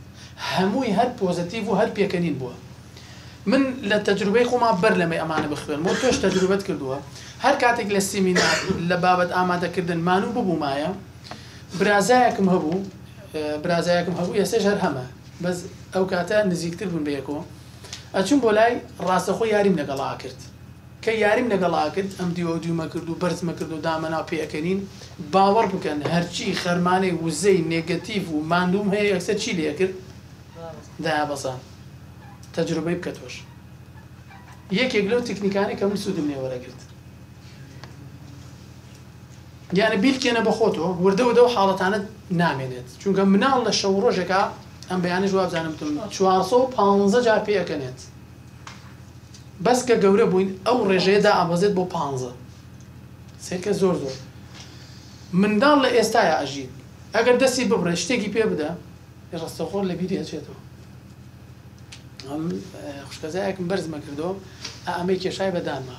هەمووی هەر پۆزتیڤ و هەر پێکەنین بووە من لە تەجروبەی خۆما بەر لەمە ئەمانە بخوێن بۆ تۆش تەجروبەت کردووە هەر کاتێک لە سیمینا لە بابەت ئامادەکردن مان و ببوومایە برازایەکم هەبوو برازایەکم هەبوو ئێستش هەر هەمە بەس ئەو کاتە نزیکتر بوون بەیەکەوە ئەچون بۆ لای ڕاستەخۆ یاریم لەگەڵا کرد کە یاریم لەگەڵا کرد ئەم دیوە دیومە کرد و بەرزمە کرد و دامەنا پێەکەنین باوەڕ بکەن هەرچی خەرمانەی وزەی نێگەتیڤ و مادووم هەیە ئەکسەر چی لێ کرد دایا بەسان تەجربەی بکە تۆش یەکێک لەو تکنیکانی کە من سوودم لێوەرەگرت دیانە بیلکێنە بە خۆتەوە وردەەوە دە و حاڵەتانە نامێنێت چونکە مناڵ لە شەو ڕۆژێکە ئەم بەیانە جوابزانمتون 450 جار پێەکەنێت بەس کە گەورە بووین ئەو ڕێژەیەدا ئامەزێت بۆ 15 سێکە زۆر زۆر منداڵ لە ئێستاە ئاژید ئەگەر دەستی ببڕێ شتێکی پێ بدە ڕستەخۆر لە بیری ئەچێتەوە خوشکەزایەکم بەرزمە کردەوە ئەمەی کێشای بەدانمە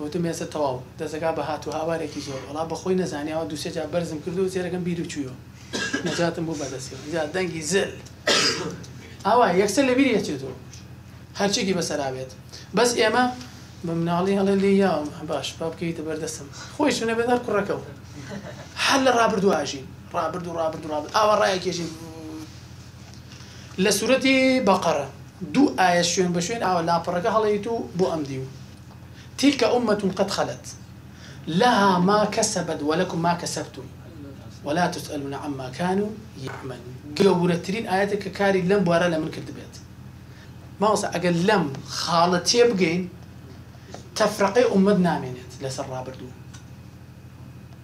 وتم ێستا تەواو دەزگا بە هاتو هاوارێکی زۆر وڵا بەخۆی نەزانیەوە دوسێ جا بەرزم کرد و زێرەکەم بیر و چویەوە نەجاتم بوو بەدەستەوە دەنگی زل ئاوا یەکسەر لە بیر یەچێتەوە هەرچێکی بەسەرابێت بەس ئێمە بە مناڵی هەڵێ لێ یاوم باش با بکەیتە بەردەستم خۆی شوێنە بێدار کوڕەکەەوە هەر لە ڕابردو ئاژین ڕابرد و ڕابرد و ڕابرد ئاوە ڕایەکێژین لە سوورەتی بەقەرە دوو ئایا شوێن بە شوێن ئاوە لاپەڕەکە هەڵێیت و بۆ ئەمدی و تلك أمة قد خلت لها ما كسبت ولكم ما كسبتم ولا تسألون عما كانوا يعملون گەورەترین ئاەتە کە کاری لەم بوارە لە من کرد بێت ماوەسە ئەگەر لەم خاڵە تێ بگەین تەفرەقەی عمد نامێنێت لەسەر ڕابردوو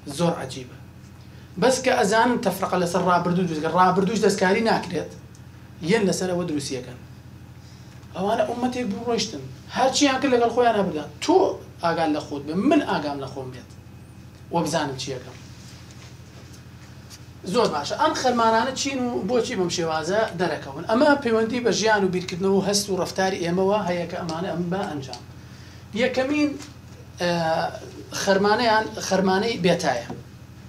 زۆر عجیبە بەس کە ئەزانم تەفرەقە لەسەر ڕابردوو دوزگە ڕابردوش دەستکاری ناکرێت یەن لەسەرەوە دروسیەکەن ئەوانە عومەتێک بڕۆشتن هەرچیان کرد لەگەڵ خۆیان هەبدان تۆ ئاگال لە خۆت بێ من ئاگام لە خۆم بێت وە بزانم چیەکەم زۆر باشە ئەم خەرمانانە چین و بۆچی بەم شێوازە دەرەکەون ئەمە پەیوەندی بە ژیان و بیرکردنەوە و هەست و ڕفتاری ئێمەوە هەیە کە ئەمانە ئەم بە ئەنجام یەکەمین خەرمانەیان خەرمانەی بێتایە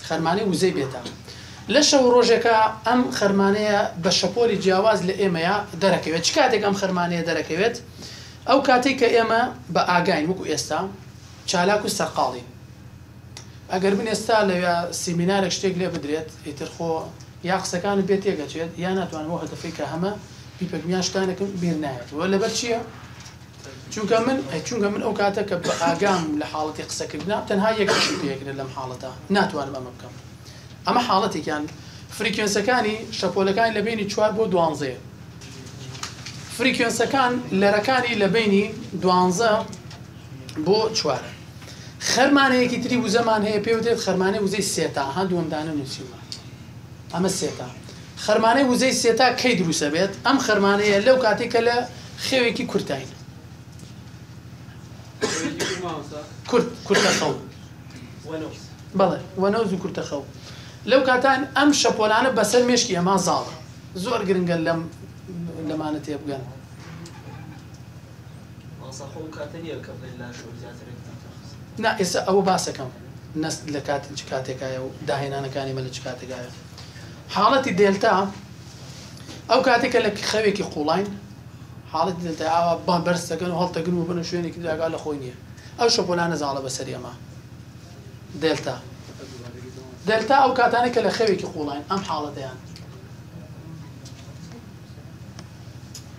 خەرمانەی وزەی بێتە لە شەو ڕۆژێکە ئەم خەرمانەیە بە شەپۆری جیاواز لە ئێمەیە دەرەکەوێت چ کاتێک ئەم خەرمانەیە دەرەکەوێت ئەو کاتێک کە ئێمە بە ئاگین وەکو ئێستا چالاک و سەرقاڵی ئەگەر من ئێستا لەوێ سیمینارێک شتێک لێ بدرێت ئیتر خۆ یا قسەکان بێت تێگەچێت یا ناتوانەوە هەدەفی کە هەمە پیپەکمیان شتانێکم بیر نایێت وە لەبەر چییە؟ چونکە من چونکە من ئەو کاتە کە بە ئاگام لە حاڵەتی قسەکردنا تەنها یەکشی پێکرێت لەم حاڵەتە ناتوانم ئەمە بکەم. ئەمە حاڵەتێکیان فریکوێنسەکانی شەپۆلەکانی لە بینی چوار بۆ دوانزێ فریکوێنسەکان لەرەکانی لە بینی دوانزە بۆ چوارە خەرمانەیەکی تری وزەمان هەیە پێ وتێت خەرمانە وزەی سێتا هەندووەمدانە نووسیمە ئەمە سێتا خەرمانەی وزەی سێتا کەی دروسە بێت ئەم خەرمانەیە لەو کاتێکە لە خێوێکی کورتین کورتە خەڵ بەڵێ وەنەوز و کورتە خەڵ لەو کاتان ئەم شەپۆلانە بەسەر مشکی ئەما زاڵە زۆر گرنگە لەم لەمانە تێ بگەن نا ئێستا ئەوە باسەکەم نست لە کاتن چ کاتێکایە و داهێنانەکانی مە لە چ کاتێکایە حاڵەتی دێلتا ئەو کاتێکە لە خەوێکی قوڵین حاڵەت دێلتا ئاوا با بەرسەکەن و هەڵتەگرن و بنە شوێنێکی داگا لە خۆی نییە ئەو شەپۆلانە زاڵە بەسەر ئەمە دێلتا دەلتا ئەو کاتانە کە لە خەوێکی قوڵین ئەم حاڵەتیان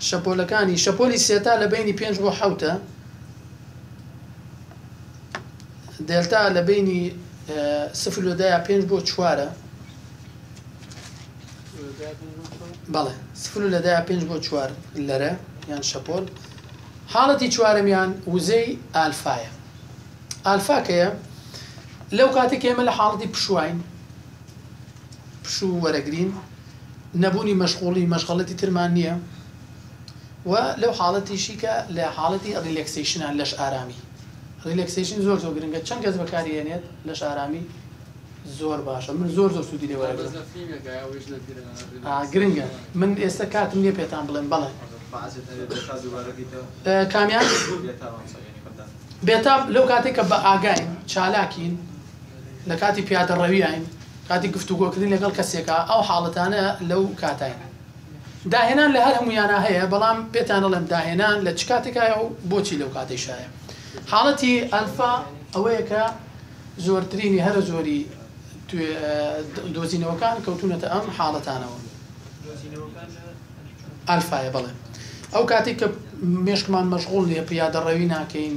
شەپۆلەکانی شەپۆلی سێتا لە بینی پێنج بۆ حوتە دێلتا لە بینی سفلودایا پێنج بۆ چوارە بەڵێ سفل لەدایا پێنج بۆ چوار لەرە یان شەپۆل حاڵەتی چوارەمیان وزەی ئالفاایە ئالفاکەیە لەو کاتێک ئێمە لە حاڵی پشوین پشوو وەرەگرین نەبوونی مەشغوڵی مەشغڵەتی ترمان نییە و لەو حاڵەتیشی کە لە حاڵەتی ریلکسیشنان لەش ئارامی ریلکسیشن زۆر زۆر گرنگە چەند کەس بەکارێنێت لەش ئارامی زۆر باشە من زۆر زۆر سوودی لێ گرنگە من ئێستا کاتم نییە پێتان بڵێن بڵێ کامیان بێتاب لەو کاتێک کە بە ئاگاین چالاکین لە کاتی پیاتە ڕەویین کاتی گفتوگۆکردن لەگەڵ کەسێکە ئەو حاڵەتانە لەو کاتایە داهێنان لە هەر هەمویانە هەیە بەڵام پێتانە لەم داهێنان لە چ کاتێکایە و بۆچی لەو کاتێک شایە حاڵەتی ئەلفا ئەوەیەکە زۆرترینی هەر زۆری دۆزینەوەکان کەوتونەتە ئەم حاڵەتانەوە ئەلفاە بڵێ ئەو کاتێک کە مێشکمان مەشغول نیە پیادە ڕەوی ناکەین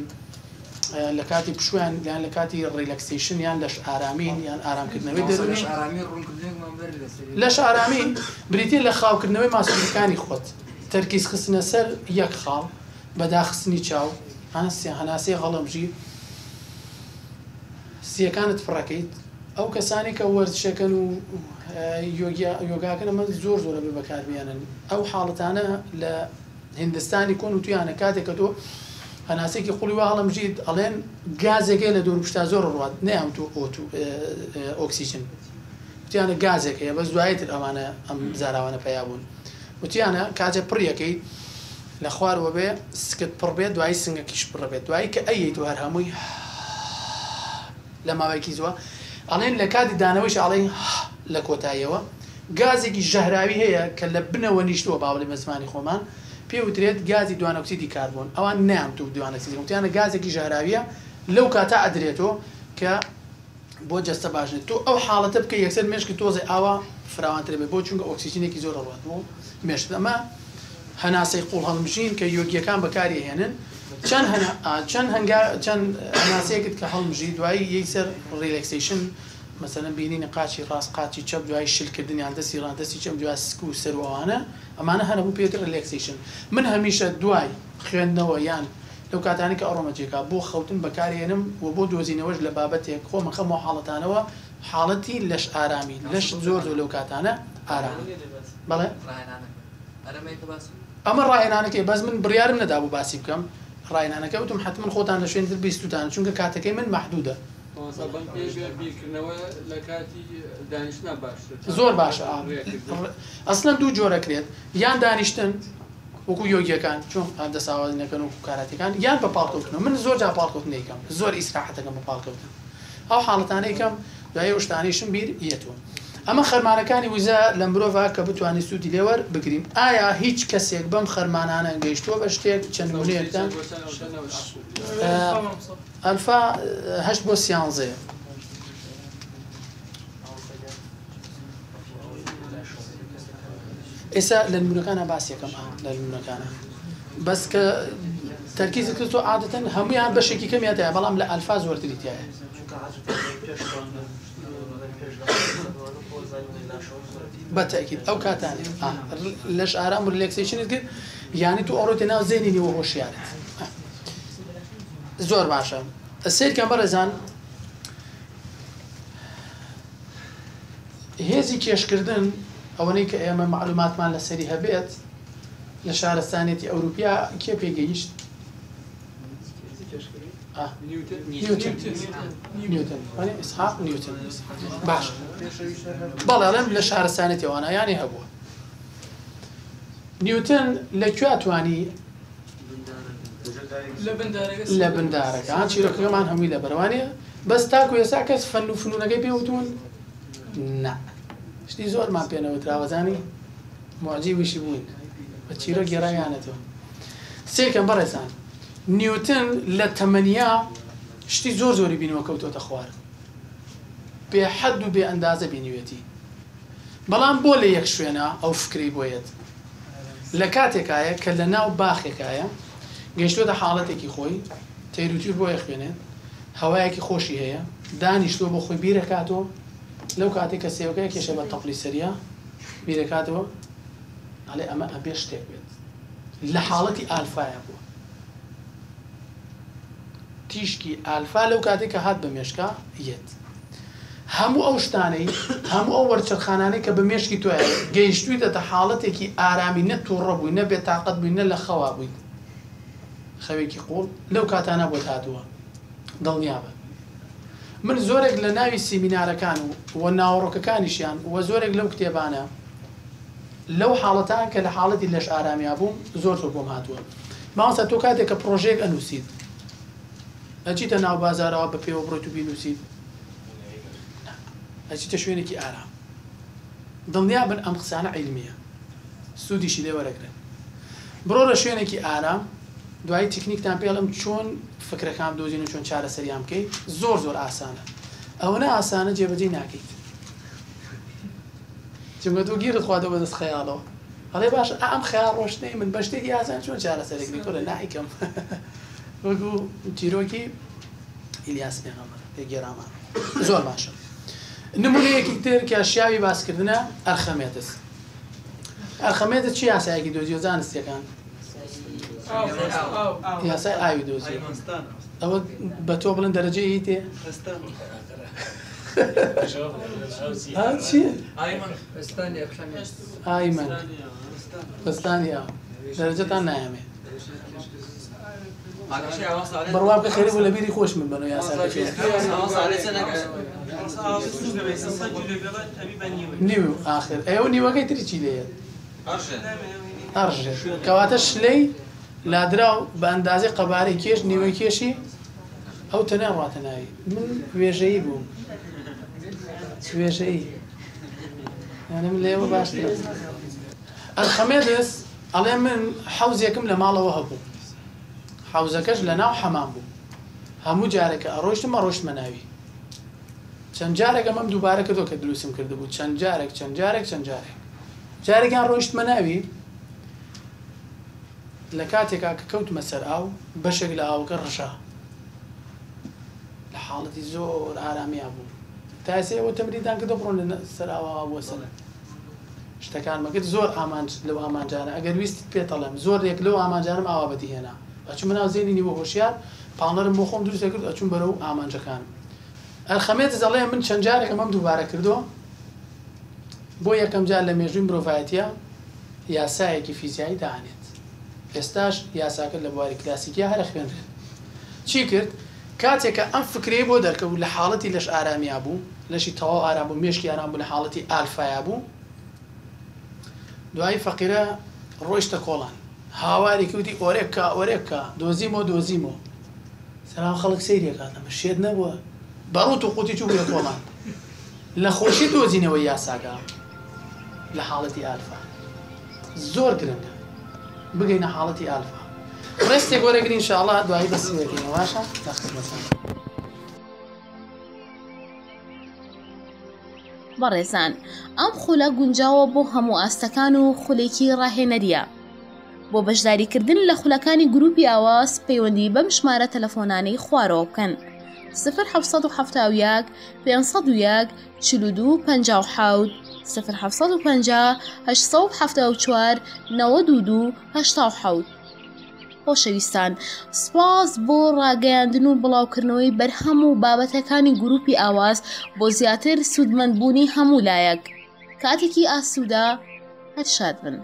لە کاتی پشویان یان لە کاتی ریلکسیشن یان لەش ئارامین یان ئارامکردنەوەی دەرێن لەش ئارامین بریتین لە خاوکردنەوەی ماسوولەکانی خۆت تەرکیز خستنە سەر یەک خاڵ بەداخستنی چاو هەنسی هەناسی هەڵەمژی سیەکانت پڕەکەیت ئەو کەسانی کە وەرزشەکەن و یۆگاکەن ئەمە زۆر زۆرە بێ بەکاربیانن ئەو حاڵەتانە لە هندستانی کۆن و تویانە کاتێک کە تۆ هەناسێکی قوڵی و هەڵم ژید ئەڵێن گازێکی لە دوور پشتا زۆر ڕات نەیان تو ئۆتو ئۆکسیژن وتیانە گازێکی بە دوایتر ئەمانە ئەم زاراوانە پیا بوون وتیانە کاتێ پڕیەکەی لە خوارەوە بێ سکت پڕ بێت دوای سنگەکیش پڕ بێت دوایی کە ئەیت وار هەمووی لە ماوەیەکی زووە ئەڵێن لە کاتی دانەوەش ئاڵێن لە کۆتاییەوە گازێکی ژەهراوی هەیە کە لە بنەوە نیشتوە باوڵی مەزمانی خۆمان پێوترێت گازی دوانەکسیدی کاربوون ئەوان نیان تو دوانەکسیدی وتیانە گازێکی ژاراویە لەو کاتە ئەدرێتەوە کە بۆ جەستە باشێت تۆ ئەو حاڵەتە بکە یەکسەر مێشکی تۆزی ئاوا فراوانتر بێ بۆ چونکە ئۆکسسیژینێکی زۆر ڕات بوو مێشت ئەمە هەناسەی قوڵ هەڵمژین کە یۆگیەکان بەکاری هێنن چەند چەند هەنگا چەند هەناسەیەکت کە هەڵمژی دوایی یەکسەر ریلکسیشن مثلەن بینی نقاچی ڕاست قاچی چەپ دوای شلکردنیان دەستی ڕاندەستی چەم دوای سکو و سەروانە ئەمانە هەنەبوو پێتر لەکسیشن من هەمیشە دوای خوێندنەوە یان لەو کاتانێککە ئەڕۆمەجێکا بۆ خەوتن بەکارێنم و بۆ دۆزینەوەش لە بابەتێک خۆمەخەم و حاڵەتانەوە حاڵەتی لەش ئارامی لەش زۆر زۆر لەو کاتانە ئارام بڵێ ئەمە ڕایێنانەکەی بەس من بڕیارم نەدا بۆ باسی بکەم ڕایانەکە وتم حتمما خۆتان لە شوێن بیستوتان چونکە کاتەکەی من محدودە زۆر باشە ئەسلەن دوو جۆرەکرێت یان دانیشتن وەکو یۆگیەکان چۆن ئەدە ساوازنەکەن وکو کاراتەکان یان بە پاڵکەوتنەوە من زۆر جا پاڵکەوتن یکەم زۆر ئیسراحەتەکەم بە پاڵکەوتن ئەو حاڵەتانەیەکەم دوای شتانیشم بیر یەتەوە ئەمە خەرمانەکانی وزە لە مرۆڤ کە بتوانانی سوودی لێوەەر بگریم ئایا هیچ کەسێک بەم خەرمانانە گەیشتووە بە شتێک چەندگونەیەکدان ئەلفاهشت بۆ سیانزێ ئێستا لە نمونەکانە باسیەکەم لە نمونەکانە بەس کە تەرکیز کرد تۆ عادەتەن هەمویان بەشێکی کەمیاتەیە بەڵام لە ئەلفا زۆرتریتیایە بەتەکیید ئەو کاتان لەش ئارام و لەکسشنت کرد یانی تو ئەوڕۆ تێناو زێنینەوە هۆشیارت زۆر باشە سیرکە بەرەزان هێزی کێشکردن ئەوەی کە ئێمە معلوماتمان لە سەری هەبێت لە شارستانێتی ئەوروپیا کێ پێگەیشت ئسحاق نیوتن باش بەڵێڵێم لە شارستانێتی ئەوانایانی هەبووە نیوتن لەکواتوانی لە بندارەکە چیرەکەمان هەمووی لە بەروانە بەس تاکو ێسا کەس فەن و فنونەکەی پێوتون نا شتی زۆرمان پێنەوە تراوەزانی معجی وشی بووین بە چیرە گێرایانەتەوە سێکەم بەڕێزان نیوتن لە تەمەنیا شتی زۆر زۆری بینەوە کەوتۆتە خوارد بێ حەد و بێ ئەندازە بینیوێتی بەڵام بۆ لە یەک شوێنە ئەو فکری بۆیت لە کاتێکایە کە لە ناو باخێکایە گەیشتۆتە حاڵەتێکی خۆی تەیروتیر بۆ یەخوێنێت هەوایەکی خۆشی هەیە دانیشتۆ بۆ خۆی بیرەکاتەوە لەو کاتێک کە سێوەکەی کێشە بە تەقلی سەریا بیرەکاتەوە ئەڵێ ئەمە ئەبێ شتێک بێت لە حاڵەتی ئالفاایە بووە تیشکی ئالفا لەو کاتێک کە هات بە مێشکا یەت هەموو ئەو شتانەی هەموو ئەو وەرچەرخانانەی کە بە مێشکی توە گەیشتویتە تا حاڵەتێکی ئارامی نە تووڕە بووی نە بێت تااقت بووی نە لە خەوا بووی خەوێکی قوڵ لەو کاتانە بۆ هاتووە دڵنیابە من زۆرێک لە ناوی سیمینارەکان و وە ناوڕۆکەکانیشیان وە زۆرێک لەو کتێبانە لەو حاڵەتان کە لە حاڵەتی لەش ئارامیا بووم زۆر زۆر بۆم هاتووە ماوەسە تۆ کاتێک کە پرۆژێک ئەنووسیت ئەچیتە ناو بازارەوە بە پێوە بڕۆیت و بینوسی ئەچیتە شوێنێکی ئارام دڵنیا بن ئەم قسانە عیلمیە سوودیشی لێ وەرەگرن بڕۆرە شوێنێکی ئارام دوای تکنیکتان پێڵم چۆن فکرەکان دۆزین و چۆن چارە سەریان بکەیت زۆر زۆر ئاسانە ئەوەنە ئاسانە جێبەجێ ناکەیت چونکە تۆ گیرت خوادەوە بەدەست خەیاڵەوە هەڵێ باش ئەم خیال ڕۆشتەی من بە شتێکی ئاسان چۆن چارە سەرێکی کۆرە نایکەم وەگو تیرۆکی ئیلیاس پێغەمبەر پێگەرامان زۆر باشە نمونەیەکی تر کاشیاوی باسکردنە ئەرخەمێتس ئەرخەمێتە چی یاسایەکی دۆزیۆ زانستیەکان یاسای ئاوی دۆزی ئەوە بە تۆ بڵند دەرەجەی تێ ئایمەستانی دەرەجەتان نایامێ بڕوام کە خێری بوو لە بیری خۆش من بن یاسا نیو آخر ئێوە نیوەکەی تری چی لێت ئەژێ کەواتە شلەی لادرا و بە ئەندازی قەبارەی کێش نیوەی کێشی ئەو تەناڕاتە ناوی من وێژەیی بووم وێژەیی من لێوە باش ئەخەمێ دەست ئەڵێ من حوزێکم لە ماڵەوە هەبوو حوزەکەش لە ناو حەمان بوو هەموو جارێکە ئەڕۆشتمە ڕۆشتمە ناوی چەند جارێک ئەمەم دووبارە کردەوە کە دروستم کرده بوو چەند جارێک چەند جارێک چەند جارێک جارێکیان ڕۆشتمە ناوی لە کاتێکا کە کەوتمە سەر ئاو بەشێک لە ئاوکە ڕشا لە حاڵەتی زۆر ئارامیان بوو تاسێەوە تەمریدان کە دەبڕۆن لە سەر ئاوا بۆ سەرە شتەکان مەگەت زۆر ئامانج لەو ئامانجانە ئەگەر ویست پێتەڵم زۆرێک لەو ئامانجانم ئاوابەتی هێنا ئەچون منناو زێنینی بۆ هۆشیار پاڵەرم بۆ خۆم دروست کرد ئەچون بەرەو ئامانجەکان ئەرخەمێت زەڵێ من چەند جارێک ئەمەم دووبارە کردو بۆ یەکەم جار لە مێژووی مرۆڤایەتە یاسایەکی فیزیایی دانێت ئێستاش یاساکرد لە بواری کلاسیکی هەرە خوێنرێت چی کرد کاتێککە ئەم فکرێ بۆ دەرکەوت لە حاڵەتی لەش ئارامیا بوو لەشی تەواو ئارام بوو مێشکی ئارام بوو لە حاڵەتی ئالفایا بوو دوای فەقیرە ڕۆیشتە کۆڵان هاواری کوتی ئۆرێککە ئۆرێککە دۆزیمەوە دۆزیمەوە سەرام خەڵک سریەکاتەمە شێت نەبووە بەڕوت و قوتی چوو بە کۆڵان لە خۆشی دۆزینەوەی یاساگا لە حاڵەتی ئالفا زۆر گرنگە بگەینە حاڵەتی ئالفا ڕستێک گۆرەگرین شاءڵە دوایی بەسەوەشە تەخت بەسەر. بەڕێزان ئەم خولە گونجاوە بۆ هەموو ئاستەکان و خولێکی ڕاهێنەریە بۆ بەشداریکردن لە خولەکانی گروپی ئاواز پەیوەندی بەم ژمارە تەلەفۆنانەی خوارەوە بکەن سفر 1970 500 42 50 سفر 1950 1970 1970 خۆشەویستان سپاس بۆ ڕاگەیاندن و بڵاوکردنەوەی بەرهەم و بابەتەکانی گروپی ئاواز بۆ زیاتر سوودمەندبوونی هەموو لایەک کاتێکی ئاسوودا هەر شاد بن.